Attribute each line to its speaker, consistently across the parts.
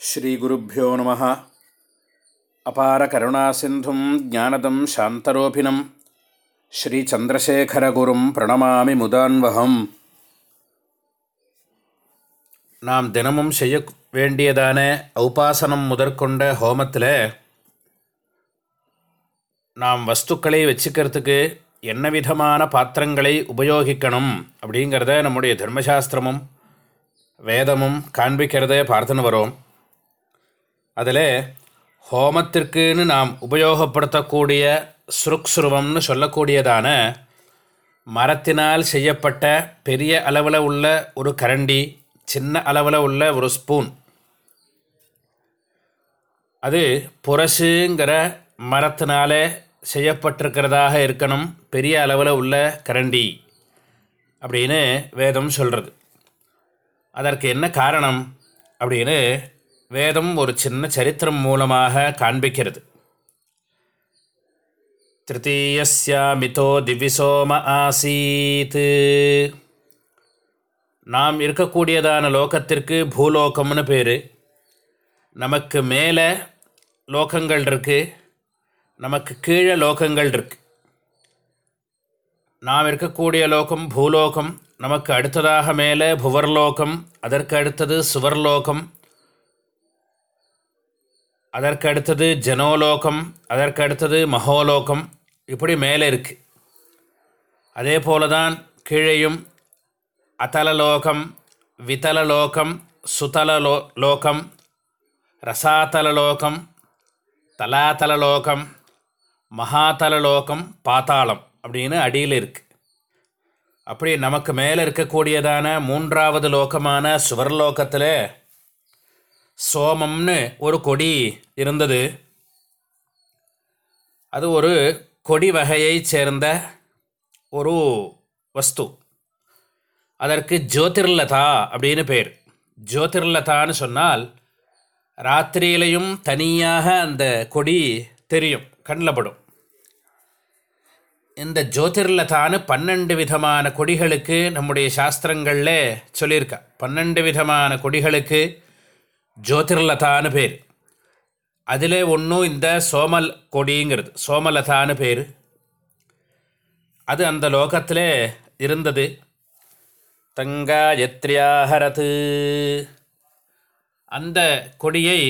Speaker 1: ஸ்ரீகுருப்போ நம. அபார கருணாசிந்தும் ஜானதம் சாந்தரூபிணம். ஸ்ரீச்சந்திரசேகரகுரும் பிரணமாமி முதான்வகம். நாம் தினமும் செய்ய வேண்டியதான உபாசனம் முதற்கொண்ட ஹோமத்தில் நாம் வஸ்துக்களை வச்சுக்கிறதுக்கு என்ன விதமான பாத்திரங்களை உபயோகிக்கணும் அப்படிங்கிறத நம்முடைய தர்மசாஸ்திரமும் வேதமும் காண்பிக்கிறத பார்த்துன்னு வரோம். அதில் ஹோமத்திற்குன்னு நாம் உபயோகப்படுத்தக்கூடிய சுருக்ஸ்ருவம்னு சொல்லக்கூடியதான மரத்தினால் செய்யப்பட்ட பெரிய அளவில் உள்ள ஒரு கரண்டி சின்ன அளவில் உள்ள ஒரு ஸ்பூன் அது புரசுங்கிற மரத்தினாலே செய்யப்பட்டிருக்கிறதாக இருக்கணும் பெரிய அளவில் உள்ள கரண்டி அப்படின்னு வேதம் சொல்கிறது அதற்கு என்ன காரணம் அப்படின்னு வேதம் ஒரு சின்ன சரித்திரம் மூலமாக காண்பிக்கிறது. திருத்தீயஸ்யாமிதோ திவிசோம ஆசீத். நாம் இருக்கக்கூடியதான லோகத்திற்கு பூலோகம்னு பேர். நமக்கு மேலே லோகங்கள் இருக்குது நமக்கு கீழே லோகங்கள் இருக்குது நாம் இருக்கக்கூடிய லோகம் பூலோகம் நமக்கு அடுத்ததாக மேலே புவர்லோகம் அதற்கு அடுத்தது சுவர்லோகம் அதற்கு அடுத்தது ஜனோலோகம் அதற்கு அடுத்தது மகோலோகம் இப்படி மேலே இருக்குது அதே போல தான் கீழேயும் அத்தலலோகம் வித்தலலோகம் சுதலலோ லோகம் ரசாதலலோகம் தலாதலலோகம் மகாதலலோகம் பாத்தாளம் அப்படின்னு அடியில் இருக்குது அப்படி நமக்கு மேலே இருக்கக்கூடியதான மூன்றாவது லோகமான சுவர்லோகத்தில் சோமம்னு ஒரு கொடி இருந்தது. அது ஒரு கொடி வகையைச் சேர்ந்த ஒரு வஸ்து. அதற்கு ஜோதிர்லதா அப்படின்னு பேர். ஜோதிர்லதான்னு சொன்னால் ராத்திரியிலையும் தனியாக அந்த கொடி தெரியும் கண்ணில் படும். இந்த ஜோதிர்லதான்னு பன்னெண்டு விதமான கொடிகளுக்கு நம்முடைய சாஸ்திரங்களில் சொல்லியிருக்கா. பன்னெண்டு விதமான கொடிகளுக்கு ஜோதிர்லதான்னு பேர் அதில் ஒன்றும் இந்த சோமல் கொடிங்கிறது சோமலதான்னு பேர் அது அந்த லோகத்தில் இருந்தது தங்காயத்ரியாஹரது அந்த கொடியை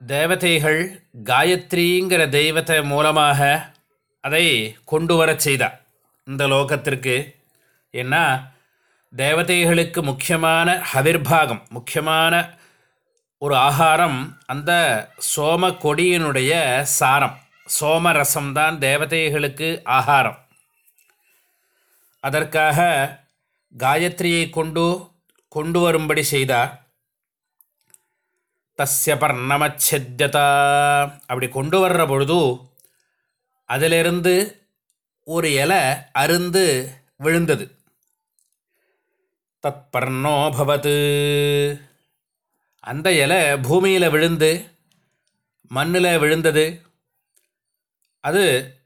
Speaker 1: தேவதைகள் காயத்ரிங்கிற தெய்வத்தை மூலமாக அதை கொண்டு வரச் செய்தார் இந்த லோகத்திற்கு ஏன்னா தேவதைகளுக்கு முக்கியமான ஹவிர்பாகம் முக்கியமான ஒரு ஆகாரம் அந்த சோம கொடியினுடைய சாரம். சோமரசம்தான் தேவதைகளுக்கு ஆகாரம். அதற்காக காயத்ரியை கொண்டு கொண்டு வரும்படி செய்தார். தஸ்ய பர்ணமச்சத்யதா. அப்படி கொண்டு வர்ற பொழுது அதிலிருந்து ஒரு இலை அருந்து விழுந்தது. தத் பவது. அந்த இலை பூமியில் விழுந்து மண்ணில் விழுந்தது. அது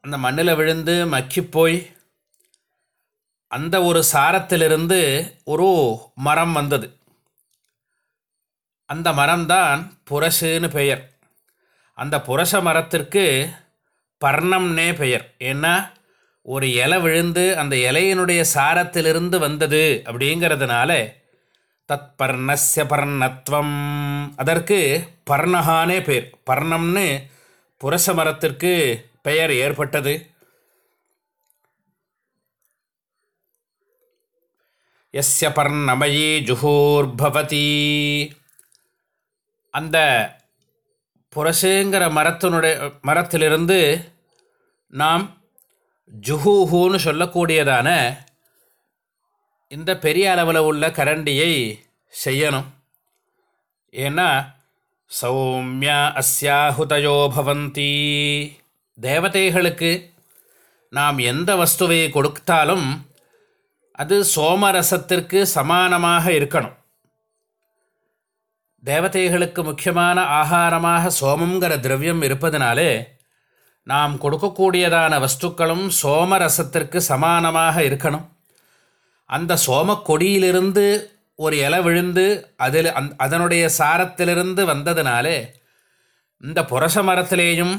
Speaker 1: அந்த மண்ணில் விழுந்து மக்கி போய் அந்த ஒரு சாரத்திலிருந்து ஒரு மரம் வந்தது. அந்த மரம்தான் புரசுன்னு பெயர். அந்த புரச மரத்திற்கு பர்ணம்னே பெயர். ஏன்னா ஒரு இலை விழுந்து அந்த இலையினுடைய சாரத்திலிருந்து வந்தது அப்படிங்கிறதுனால தத் பர்ணஸ்ய பர்ணத்வம். அதற்கு பர்ணஹானே பேர். பர்ணம்னு புரச மரத்திற்கு பெயர் ஏற்பட்டது. எஸ்ய பர்ணமயி ஜுஹூர்பவதி. அந்த புரசுங்கிற மரத்தினுடைய மரத்திலிருந்து நாம் ஜுஹூஹூன்னு சொல்லக்கூடியதான இந்த பெரிய அளவில் உள்ள கரண்டியை செய்யணும். ஏன்னா சௌமியா அஸ்யாஹுதயோ பவந்தி. தேவதைகளுக்கு நாம் எந்த வஸ்துவை கொடுத்தாலும் அது சோமரசத்திற்கு சமானமாக இருக்கணும். தேவதைகளுக்கு முக்கியமான ஆகாரமாக சோமங்கிற திரவியம் இருப்பதனாலே நாம் கொடுக்கக்கூடியதான வஸ்துக்களும் சோமரசத்திற்கு சமானமாக இருக்கணும். அந்த சோமக்கொடியிலிருந்து ஒரு இலை விழுந்து அதில் அந் அதனுடைய சாரத்திலிருந்து வந்ததினாலே இந்த புரச மரத்திலேயும்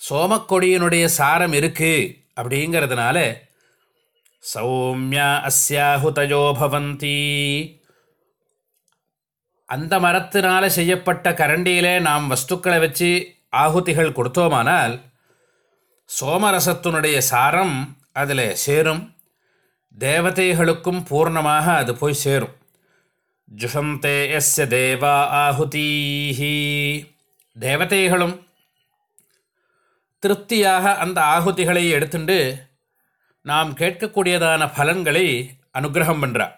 Speaker 1: சோமக்கொடியினுடைய சாரம் இருக்குது அப்படிங்கிறதுனால சௌமியா அஸ்யாஹுதயோ பவந்தி. அந்த மரத்தினால் செய்யப்பட்ட கரண்டியிலே நாம் வஸ்துக்களை வச்சு ஆகுதிகள் கொடுத்தோமானால் சோமரசத்தினுடைய சாரம் அதில் சேரும். தேவதைகளுக்கும் பூர்ணமாக அது போய் சேரும். ஜுஷந்தே எஸ்ய தேவா ஆகுதீஹி தேவதைகளும் திருப்தியாக அந்த ஆகுதிகளை எடுத்துண்டு நாம் கேட்கக்கூடியதான பலன்களை அனுகிரகம் பண்ணுறா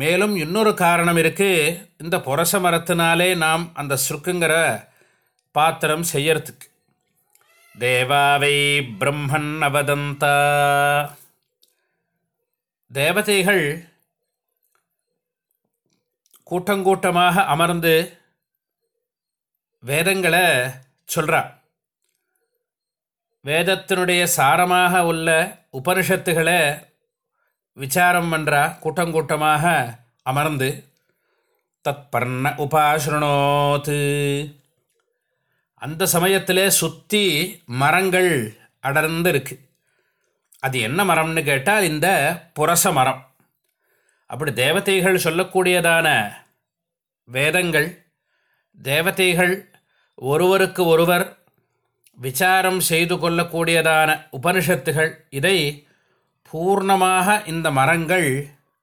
Speaker 1: மேலும் இன்னொரு காரணம் இருக்குது இந்த புரச மரத்தினாலே நாம் அந்த சுருக்குங்கிற பாத்திரம் செய்யறதுக்கு. தேவாவை பிரம்மன் அவதந்தா. தேவதைகள் கூட்டங்கூட்டமாக அமர்ந்து வேதங்களை சொல்கிறா வேதத்தினுடைய சாரமாக உள்ள உபனிஷத்துகளை விசாரம் பண்ணுறா கூட்டங்கூட்டமாக அமர்ந்து. தற்பர்ண பர்ண அந்த சமயத்தில் சுற்றி மரங்கள் அடர்ந்து இருக்கு அது என்ன மரம்னு கேட்டால் இந்த புரச மரம். அப்படி தேவதைகள் சொல்லக்கூடியதான வேதங்கள் தேவதைகள் ஒருவருக்கு ஒருவர் விசாரம் செய்து கொள்ளக்கூடியதான உபனிஷத்துகள் இதை பூர்ணமாக இந்த மரங்கள்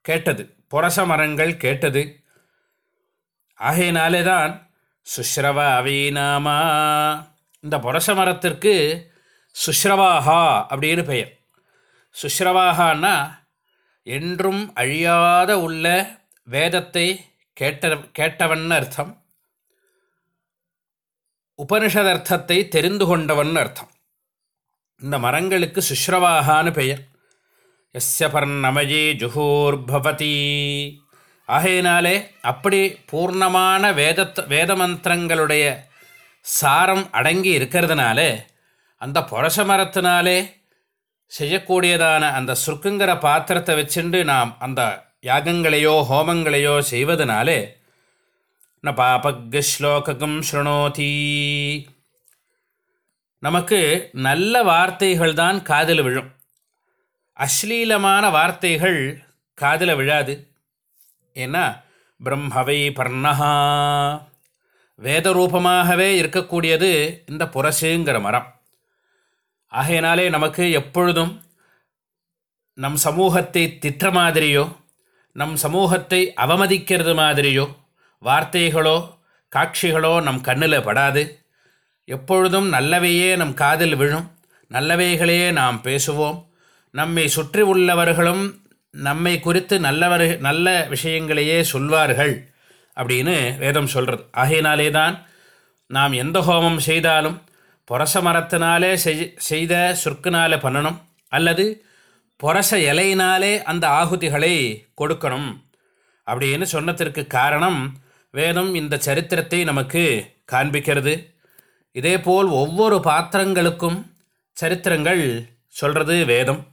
Speaker 1: கேட்டது புரச மரங்கள் கேட்டது. ஆகையினாலே தான் சுஷ்ரவ அவைநாமா. இந்த புரச மரத்திற்கு சுஷ்ரவாஹா அப்படின்னு பெயர். சுஷ்ரவாகான்னா என்றும் அழியாத உள்ள வேதத்தை கேட்ட கேட்டவன் அர்த்தம். உபனிஷதர்த்தத்தை தெரிந்து கொண்டவன் அர்த்தம். இந்த மரங்களுக்கு சுஷ்ரவாகான்னு பெயர். எஸ்ய பர்ணமயே ஜுகூர்பவதி ஆகையினாலே அப்படி பூர்ணமான வேதத் வேத மந்திரங்களுடைய சாரம் அடங்கி இருக்கிறதுனால அந்த புரச மரத்தினாலே செய்யக்கூடியதான அந்த சுருக்குங்கிற பாத்திரத்தை வச்சுண்டு நாம் அந்த யாகங்களையோ ஹோமங்களையோ செய்வதனாலே ந பாபக ஸ்லோகம் ஸ்ருணோதி. நமக்கு நல்ல வார்த்தைகள் தான் காதில் விழும். அஸ்லீலமான வார்த்தைகள் காதில் விழாது. ஏன்னா பிரம்மவை பர்ணஹா. வேதரூபமாகவே இருக்கக்கூடியது இந்த புரசுங்கிற மரம். ஆகையினாலே நமக்கு எப்பொழுதும் நம் சமூகத்தை திட்ட மாதிரியோ நம் சமூகத்தை அவமதிக்கிறது மாதிரியோ வார்த்தைகளோ காட்சிகளோ நம் கண்ணில் படாது. எப்பொழுதும் நல்லவையே நம் காதில் விழும் நல்லவைகளையே நாம் பேசுவோம். நம்மை சுற்றி உள்ளவர்களும் நம்மை குறித்து நல்லவர் நல்ல விஷயங்களையே சொல்வார்கள் அப்படின்னு வேதம் சொல்கிறது ஆகையினாலே தான் நாம் எந்த ஹோமம் செய்தாலும் புரச மரத்தினாலே செய் செய்த சொற்கினாலே பண்ணணும். அல்லது புரச இலையினாலே அந்த ஆகுதிகளை கொடுக்கணும் அப்படின்னு சொன்னதற்கு காரணம் வேதம் இந்த சரித்திரத்தை நமக்கு காண்பிக்கிறது. இதேபோல் ஒவ்வொரு பாத்திரங்களுக்கும் சரித்திரங்கள் சொல்கிறது வேதம்.